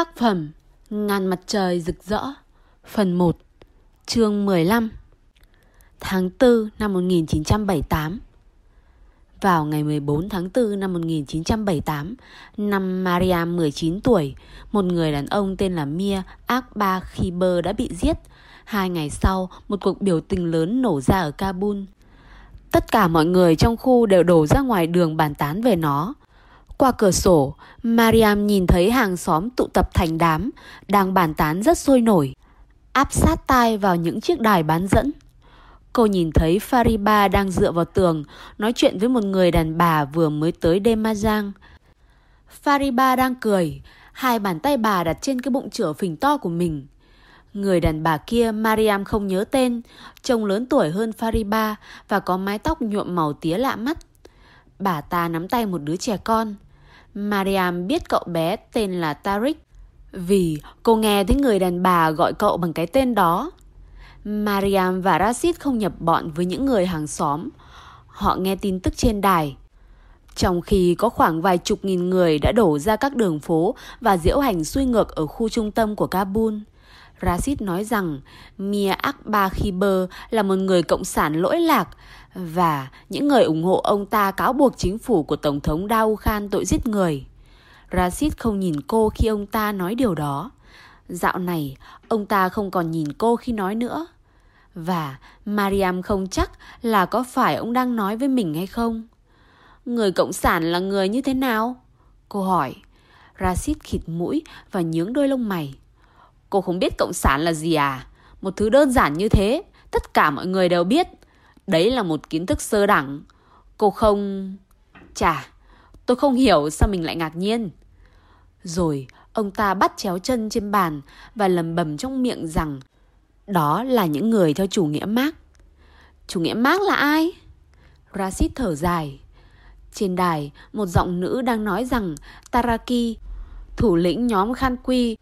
Tác phẩm Ngàn mặt trời rực rỡ Phần 1 Chương 15 Tháng 4 năm 1978 Vào ngày 14 tháng 4 năm 1978, năm Maria 19 tuổi, một người đàn ông tên là Mia Akbar Khiber đã bị giết. Hai ngày sau, một cuộc biểu tình lớn nổ ra ở Kabul. Tất cả mọi người trong khu đều đổ ra ngoài đường bàn tán về nó. Qua cửa sổ, Mariam nhìn thấy hàng xóm tụ tập thành đám, đang bàn tán rất sôi nổi, áp sát tai vào những chiếc đài bán dẫn. Cô nhìn thấy Fariba đang dựa vào tường, nói chuyện với một người đàn bà vừa mới tới Demazang. Fariba đang cười, hai bàn tay bà đặt trên cái bụng chửa phình to của mình. Người đàn bà kia Mariam không nhớ tên, trông lớn tuổi hơn Fariba và có mái tóc nhuộm màu tía lạ mắt. Bà ta nắm tay một đứa trẻ con. Mariam biết cậu bé tên là Tarik vì cô nghe thấy người đàn bà gọi cậu bằng cái tên đó. Mariam và Rashid không nhập bọn với những người hàng xóm. Họ nghe tin tức trên đài. Trong khi có khoảng vài chục nghìn người đã đổ ra các đường phố và diễu hành xuôi ngược ở khu trung tâm của Kabul. Rashid nói rằng Mia Akbar Khiber là một người cộng sản lỗi lạc và những người ủng hộ ông ta cáo buộc chính phủ của Tổng thống Dao Khan tội giết người. Rashid không nhìn cô khi ông ta nói điều đó. Dạo này, ông ta không còn nhìn cô khi nói nữa. Và Mariam không chắc là có phải ông đang nói với mình hay không. Người cộng sản là người như thế nào? Cô hỏi. Rashid khịt mũi và nhướng đôi lông mày. Cô không biết cộng sản là gì à? Một thứ đơn giản như thế, tất cả mọi người đều biết. Đấy là một kiến thức sơ đẳng. Cô không... Chà, tôi không hiểu sao mình lại ngạc nhiên. Rồi ông ta bắt chéo chân trên bàn và lầm bầm trong miệng rằng đó là những người theo chủ nghĩa Mark. Chủ nghĩa Mark là ai? Rashid thở dài. Trên đài, một giọng nữ đang nói rằng Taraki, thủ lĩnh nhóm Khan Quy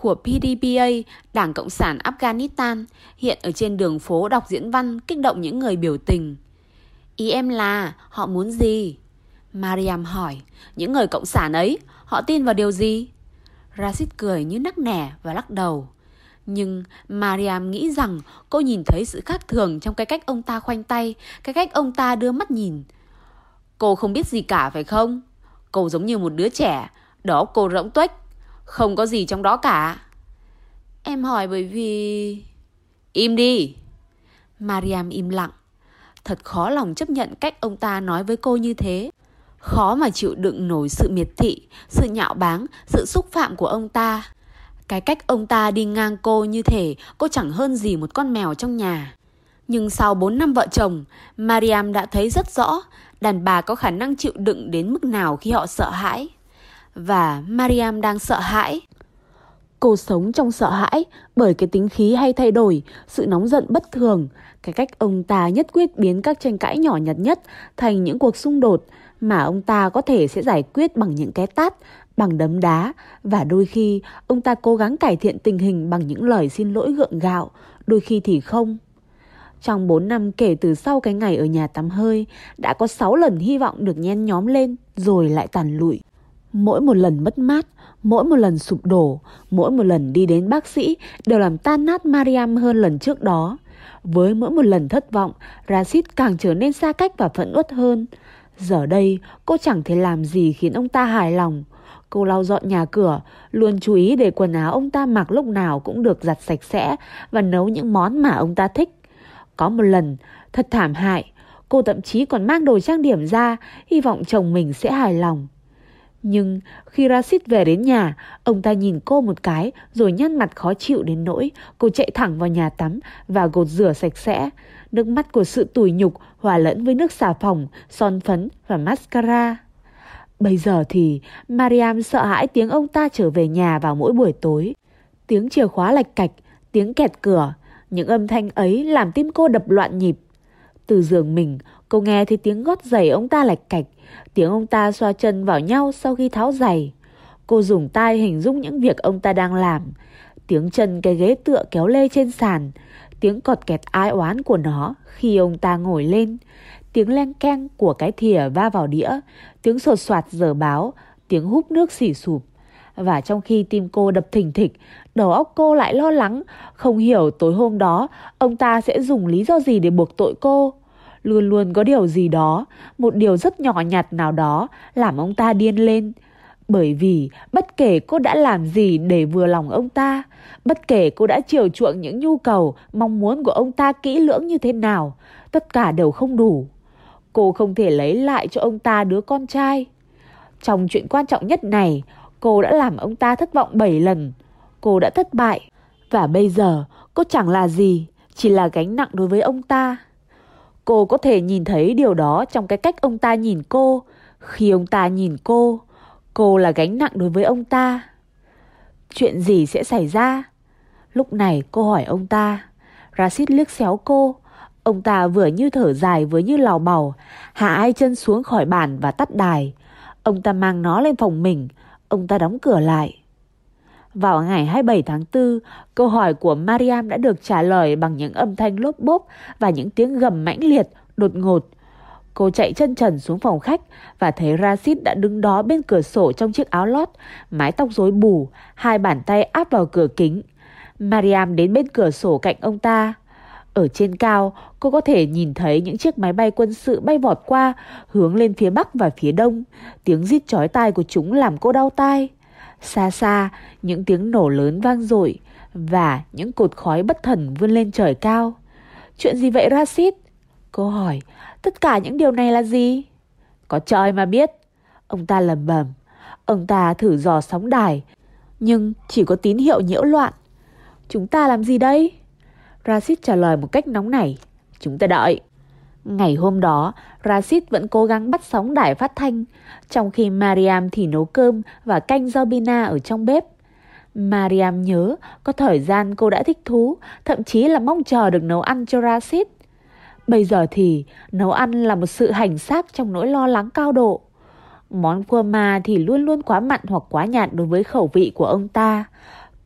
của PDPA, Đảng Cộng sản Afghanistan, hiện ở trên đường phố đọc diễn văn kích động những người biểu tình. Ý em là, họ muốn gì? Mariam hỏi, những người Cộng sản ấy, họ tin vào điều gì? Rashid cười như nắc nẻ và lắc đầu. Nhưng Mariam nghĩ rằng cô nhìn thấy sự khác thường trong cái cách ông ta khoanh tay, cái cách ông ta đưa mắt nhìn. Cô không biết gì cả phải không? Cô giống như một đứa trẻ, đó cô rỗng tuếch, không có gì trong đó cả. Em hỏi bởi vì... Im đi! Mariam im lặng. Thật khó lòng chấp nhận cách ông ta nói với cô như thế. Khó mà chịu đựng nổi sự miệt thị, sự nhạo báng, sự xúc phạm của ông ta. Cái cách ông ta đi ngang cô như thể cô chẳng hơn gì một con mèo trong nhà. Nhưng sau 4 năm vợ chồng, Mariam đã thấy rất rõ đàn bà có khả năng chịu đựng đến mức nào khi họ sợ hãi. Và Mariam đang sợ hãi. Cô sống trong sợ hãi bởi cái tính khí hay thay đổi, sự nóng giận bất thường, cái cách ông ta nhất quyết biến các tranh cãi nhỏ nhặt nhất thành những cuộc xung đột mà ông ta có thể sẽ giải quyết bằng những cái tát, bằng đấm đá và đôi khi ông ta cố gắng cải thiện tình hình bằng những lời xin lỗi gượng gạo, đôi khi thì không. Trong 4 năm kể từ sau cái ngày ở nhà tắm hơi, đã có 6 lần hy vọng được nhen nhóm lên rồi lại tàn lụi. Mỗi một lần mất mát, mỗi một lần sụp đổ, mỗi một lần đi đến bác sĩ đều làm tan nát Mariam hơn lần trước đó. Với mỗi một lần thất vọng, Rashid càng trở nên xa cách và phẫn uất hơn. Giờ đây, cô chẳng thể làm gì khiến ông ta hài lòng. Cô lau dọn nhà cửa, luôn chú ý để quần áo ông ta mặc lúc nào cũng được giặt sạch sẽ và nấu những món mà ông ta thích. Có một lần, thật thảm hại, cô thậm chí còn mang đồ trang điểm ra, hy vọng chồng mình sẽ hài lòng. Nhưng khi Rashid về đến nhà, ông ta nhìn cô một cái rồi nhăn mặt khó chịu đến nỗi cô chạy thẳng vào nhà tắm và gột rửa sạch sẽ. Nước mắt của sự tủi nhục hòa lẫn với nước xà phòng, son phấn và mascara. Bây giờ thì Mariam sợ hãi tiếng ông ta trở về nhà vào mỗi buổi tối. Tiếng chìa khóa lạch cạch, tiếng kẹt cửa, những âm thanh ấy làm tim cô đập loạn nhịp. Từ giường mình, cô nghe thấy tiếng gót giày ông ta lạch cạch, tiếng ông ta xoa chân vào nhau sau khi tháo giày. Cô dùng tay hình dung những việc ông ta đang làm. Tiếng chân cái ghế tựa kéo lê trên sàn, tiếng cọt kẹt ai oán của nó khi ông ta ngồi lên, tiếng len keng của cái thìa va vào đĩa, tiếng sột soạt dở báo, tiếng húp nước xỉ sụp. Và trong khi tim cô đập thình thịch, đầu óc cô lại lo lắng, không hiểu tối hôm đó ông ta sẽ dùng lý do gì để buộc tội cô. Luôn luôn có điều gì đó, một điều rất nhỏ nhặt nào đó làm ông ta điên lên. Bởi vì bất kể cô đã làm gì để vừa lòng ông ta, bất kể cô đã chiều chuộng những nhu cầu, mong muốn của ông ta kỹ lưỡng như thế nào, tất cả đều không đủ. Cô không thể lấy lại cho ông ta đứa con trai. Trong chuyện quan trọng nhất này, cô đã làm ông ta thất vọng 7 lần. Cô đã thất bại. Và bây giờ cô chẳng là gì, chỉ là gánh nặng đối với ông ta. Cô có thể nhìn thấy điều đó trong cái cách ông ta nhìn cô. Khi ông ta nhìn cô, cô là gánh nặng đối với ông ta. Chuyện gì sẽ xảy ra? Lúc này cô hỏi ông ta. Rashid liếc xéo cô. Ông ta vừa như thở dài vừa như lào bào, hạ ai chân xuống khỏi bàn và tắt đài. Ông ta mang nó lên phòng mình, ông ta đóng cửa lại. Vào ngày 27 tháng 4, câu hỏi của Mariam đã được trả lời bằng những âm thanh lốp bốp và những tiếng gầm mãnh liệt, đột ngột. Cô chạy chân trần xuống phòng khách và thấy Rashid đã đứng đó bên cửa sổ trong chiếc áo lót, mái tóc rối bù, hai bàn tay áp vào cửa kính. Mariam đến bên cửa sổ cạnh ông ta. Ở trên cao, cô có thể nhìn thấy những chiếc máy bay quân sự bay vọt qua, hướng lên phía bắc và phía đông. Tiếng rít chói tai của chúng làm cô đau tai. Xa xa, những tiếng nổ lớn vang dội và những cột khói bất thần vươn lên trời cao. Chuyện gì vậy Rashid? Cô hỏi, tất cả những điều này là gì? Có trời mà biết. Ông ta lầm bầm. Ông ta thử dò sóng đài, nhưng chỉ có tín hiệu nhiễu loạn. Chúng ta làm gì đây? Rashid trả lời một cách nóng nảy. Chúng ta đợi. Ngày hôm đó, Rashid vẫn cố gắng bắt sóng đài phát thanh, trong khi Mariam thì nấu cơm và canh rau bina ở trong bếp. Mariam nhớ có thời gian cô đã thích thú, thậm chí là mong chờ được nấu ăn cho Rashid. Bây giờ thì nấu ăn là một sự hành xác trong nỗi lo lắng cao độ. Món cua ma thì luôn luôn quá mặn hoặc quá nhạt đối với khẩu vị của ông ta.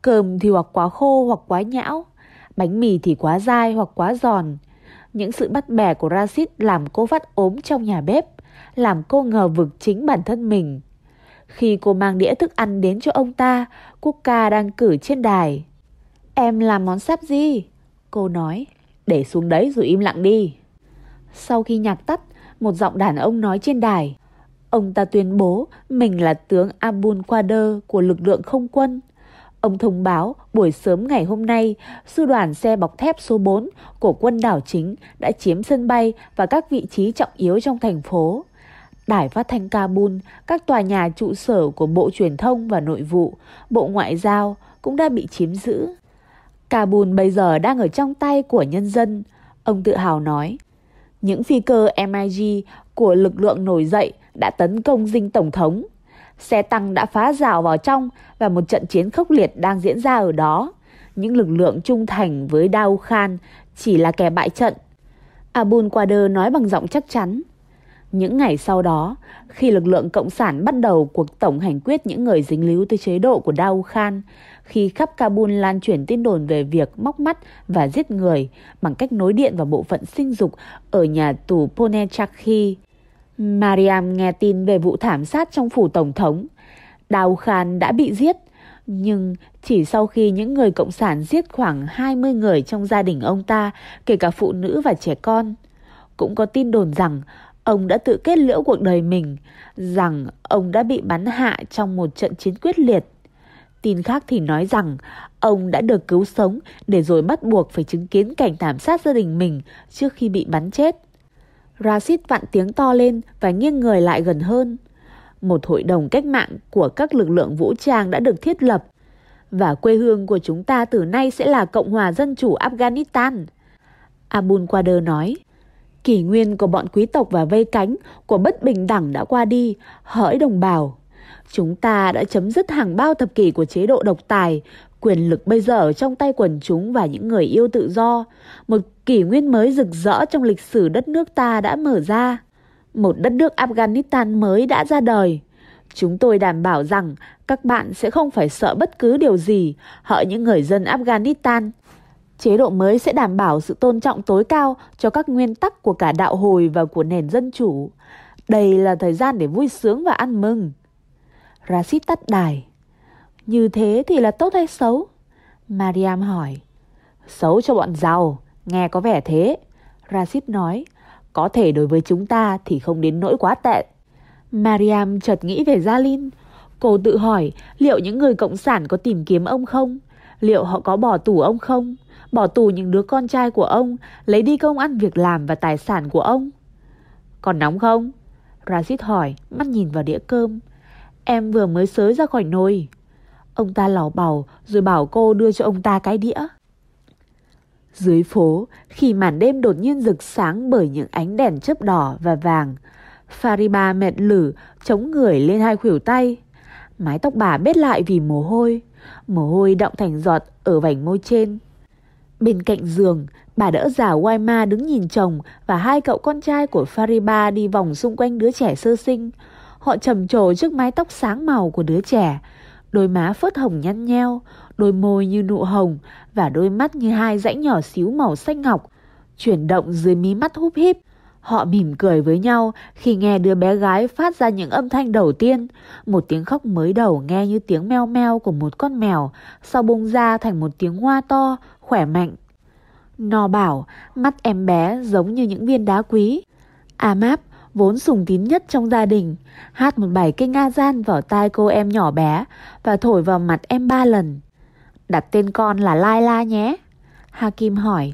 Cơm thì hoặc quá khô hoặc quá nhão. Bánh mì thì quá dai hoặc quá giòn. Những sự bắt bẻ của Rashid làm cô vắt ốm trong nhà bếp, làm cô ngờ vực chính bản thân mình. Khi cô mang đĩa thức ăn đến cho ông ta, Quốc ca đang cử trên đài. Em làm món sắp gì? Cô nói, để xuống đấy rồi im lặng đi. Sau khi nhạc tắt, một giọng đàn ông nói trên đài. Ông ta tuyên bố mình là tướng Abul Qader của lực lượng không quân. Ông thông báo buổi sớm ngày hôm nay, sư đoàn xe bọc thép số 4 của quân đảo chính đã chiếm sân bay và các vị trí trọng yếu trong thành phố. Đài phát thanh Kabul, các tòa nhà trụ sở của Bộ Truyền thông và Nội vụ, Bộ Ngoại giao cũng đã bị chiếm giữ. Kabul bây giờ đang ở trong tay của nhân dân, ông tự hào nói. Những phi cơ MiG của lực lượng nổi dậy đã tấn công dinh tổng thống. Xe tăng đã phá rào vào trong và một trận chiến khốc liệt đang diễn ra ở đó. Những lực lượng trung thành với Dao Khan chỉ là kẻ bại trận. Abul Qader nói bằng giọng chắc chắn. Những ngày sau đó, khi lực lượng Cộng sản bắt đầu cuộc tổng hành quyết những người dính líu tới chế độ của Dao Khan, khi khắp Kabul lan truyền tin đồn về việc móc mắt và giết người bằng cách nối điện vào bộ phận sinh dục ở nhà tù Ponechakhi, Mariam nghe tin về vụ thảm sát trong phủ tổng thống. Đào Khan đã bị giết, nhưng chỉ sau khi những người cộng sản giết khoảng 20 người trong gia đình ông ta, kể cả phụ nữ và trẻ con. Cũng có tin đồn rằng ông đã tự kết liễu cuộc đời mình, rằng ông đã bị bắn hạ trong một trận chiến quyết liệt. Tin khác thì nói rằng ông đã được cứu sống để rồi bắt buộc phải chứng kiến cảnh thảm sát gia đình mình trước khi bị bắn chết. Rashid vặn tiếng to lên và nghiêng người lại gần hơn. Một hội đồng cách mạng của các lực lượng vũ trang đã được thiết lập và quê hương của chúng ta từ nay sẽ là Cộng hòa Dân chủ Afghanistan. Abul Qader nói, kỷ nguyên của bọn quý tộc và vây cánh của bất bình đẳng đã qua đi, hỡi đồng bào. Chúng ta đã chấm dứt hàng bao thập kỷ của chế độ độc tài, quyền lực bây giờ ở trong tay quần chúng và những người yêu tự do. Một kỷ nguyên mới rực rỡ trong lịch sử đất nước ta đã mở ra. Một đất nước Afghanistan mới đã ra đời. Chúng tôi đảm bảo rằng các bạn sẽ không phải sợ bất cứ điều gì, hỡi những người dân Afghanistan. Chế độ mới sẽ đảm bảo sự tôn trọng tối cao cho các nguyên tắc của cả đạo hồi và của nền dân chủ. Đây là thời gian để vui sướng và ăn mừng. Rashid tắt đài. Như thế thì là tốt hay xấu? Mariam hỏi. Xấu cho bọn giàu, nghe có vẻ thế. Rashid nói, có thể đối với chúng ta thì không đến nỗi quá tệ. Mariam chợt nghĩ về Jalin. Cô tự hỏi liệu những người cộng sản có tìm kiếm ông không? Liệu họ có bỏ tù ông không? Bỏ tù những đứa con trai của ông, lấy đi công ăn việc làm và tài sản của ông? Còn nóng không? Rashid hỏi, mắt nhìn vào đĩa cơm. Em vừa mới sới ra khỏi nồi. Ông ta lảo bảo rồi bảo cô đưa cho ông ta cái đĩa. Dưới phố, khi màn đêm đột nhiên rực sáng bởi những ánh đèn chớp đỏ và vàng, Fariba mệt lử, chống người lên hai khuỷu tay. Mái tóc bà bết lại vì mồ hôi, mồ hôi đọng thành giọt ở vành môi trên. Bên cạnh giường, bà đỡ già Waima đứng nhìn chồng và hai cậu con trai của Fariba đi vòng xung quanh đứa trẻ sơ sinh. Họ trầm trồ trước mái tóc sáng màu của đứa trẻ, đôi má phớt hồng nhăn nheo, đôi môi như nụ hồng và đôi mắt như hai rãnh nhỏ xíu màu xanh ngọc, chuyển động dưới mí mắt húp híp. Họ mỉm cười với nhau khi nghe đứa bé gái phát ra những âm thanh đầu tiên, một tiếng khóc mới đầu nghe như tiếng meo meo của một con mèo, sau bung ra thành một tiếng hoa to, khỏe mạnh. nò bảo, mắt em bé giống như những viên đá quý. À map, vốn sùng tín nhất trong gia đình, hát một bài kinh A Gian vào tai cô em nhỏ bé và thổi vào mặt em ba lần. Đặt tên con là lai la nhé. Hakim hỏi,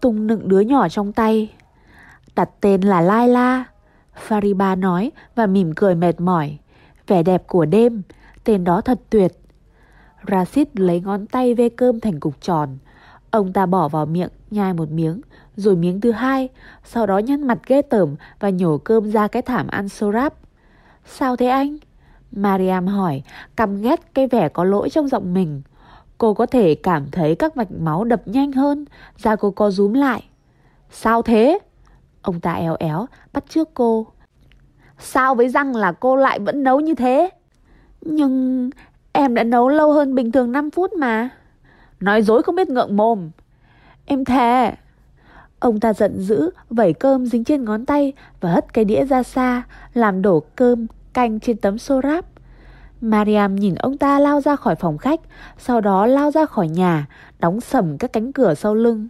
tung nựng đứa nhỏ trong tay. Đặt tên là lai la Fariba nói và mỉm cười mệt mỏi. Vẻ đẹp của đêm, tên đó thật tuyệt. Rashid lấy ngón tay vê cơm thành cục tròn. Ông ta bỏ vào miệng, nhai một miếng, rồi miếng thứ hai, sau đó nhăn mặt ghê tởm và nhổ cơm ra cái thảm ăn sorap. Sao thế anh? Mariam hỏi, căm ghét cái vẻ có lỗi trong giọng mình. Cô có thể cảm thấy các mạch máu đập nhanh hơn, da cô co rúm lại. Sao thế? Ông ta éo éo, bắt trước cô. Sao với răng là cô lại vẫn nấu như thế? Nhưng em đã nấu lâu hơn bình thường 5 phút mà. Nói dối không biết ngượng mồm. Em thề. Ông ta giận dữ, vẩy cơm dính trên ngón tay và hất cái đĩa ra xa, làm đổ cơm, canh trên tấm xô ráp. Mariam nhìn ông ta lao ra khỏi phòng khách, sau đó lao ra khỏi nhà, đóng sầm các cánh cửa sau lưng.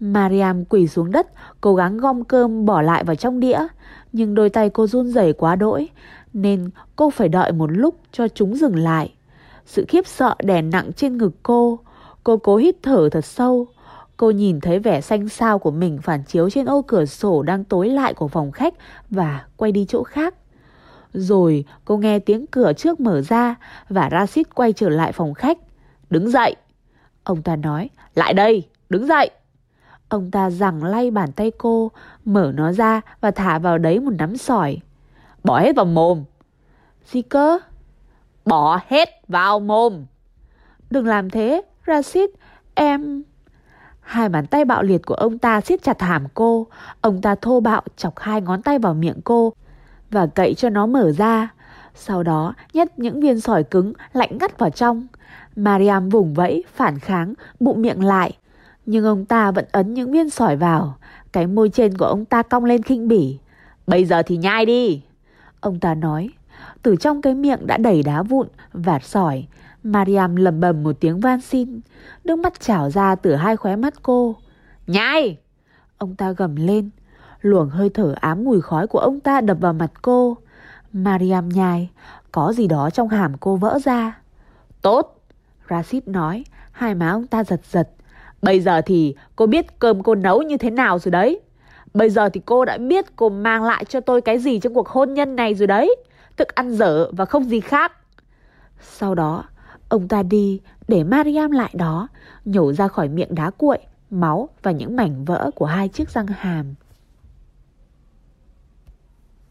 Mariam quỳ xuống đất, cố gắng gom cơm bỏ lại vào trong đĩa, nhưng đôi tay cô run rẩy quá đỗi, nên cô phải đợi một lúc cho chúng dừng lại. Sự khiếp sợ đè nặng trên ngực cô, cô cố hít thở thật sâu. Cô nhìn thấy vẻ xanh xao của mình phản chiếu trên ô cửa sổ đang tối lại của phòng khách và quay đi chỗ khác. Rồi cô nghe tiếng cửa trước mở ra và Rashid quay trở lại phòng khách. Đứng dậy. Ông ta nói, lại đây, đứng dậy. Ông ta giằng lay bàn tay cô, mở nó ra và thả vào đấy một nắm sỏi. Bỏ hết vào mồm. Gì cơ? Bỏ hết vào mồm. Đừng làm thế, Rashid, em... Hai bàn tay bạo liệt của ông ta siết chặt hàm cô. Ông ta thô bạo chọc hai ngón tay vào miệng cô và cậy cho nó mở ra. Sau đó nhét những viên sỏi cứng lạnh ngắt vào trong. Mariam vùng vẫy, phản kháng, bụng miệng lại. Nhưng ông ta vẫn ấn những viên sỏi vào. Cái môi trên của ông ta cong lên khinh bỉ. Bây giờ thì nhai đi. Ông ta nói. Từ trong cái miệng đã đầy đá vụn, vạt sỏi. Mariam lầm bầm một tiếng van xin. Nước mắt trào ra từ hai khóe mắt cô. Nhai! Ông ta gầm lên. Luồng hơi thở ám mùi khói của ông ta đập vào mặt cô. Mariam nhai. Có gì đó trong hàm cô vỡ ra. Tốt! Rashid nói. Hai má ông ta giật giật. Bây giờ thì cô biết cơm cô nấu như thế nào rồi đấy. Bây giờ thì cô đã biết cô mang lại cho tôi cái gì trong cuộc hôn nhân này rồi đấy. Thức ăn dở và không gì khác. Sau đó, ông ta đi để Mariam lại đó, nhổ ra khỏi miệng đá cuội, máu và những mảnh vỡ của hai chiếc răng hàm.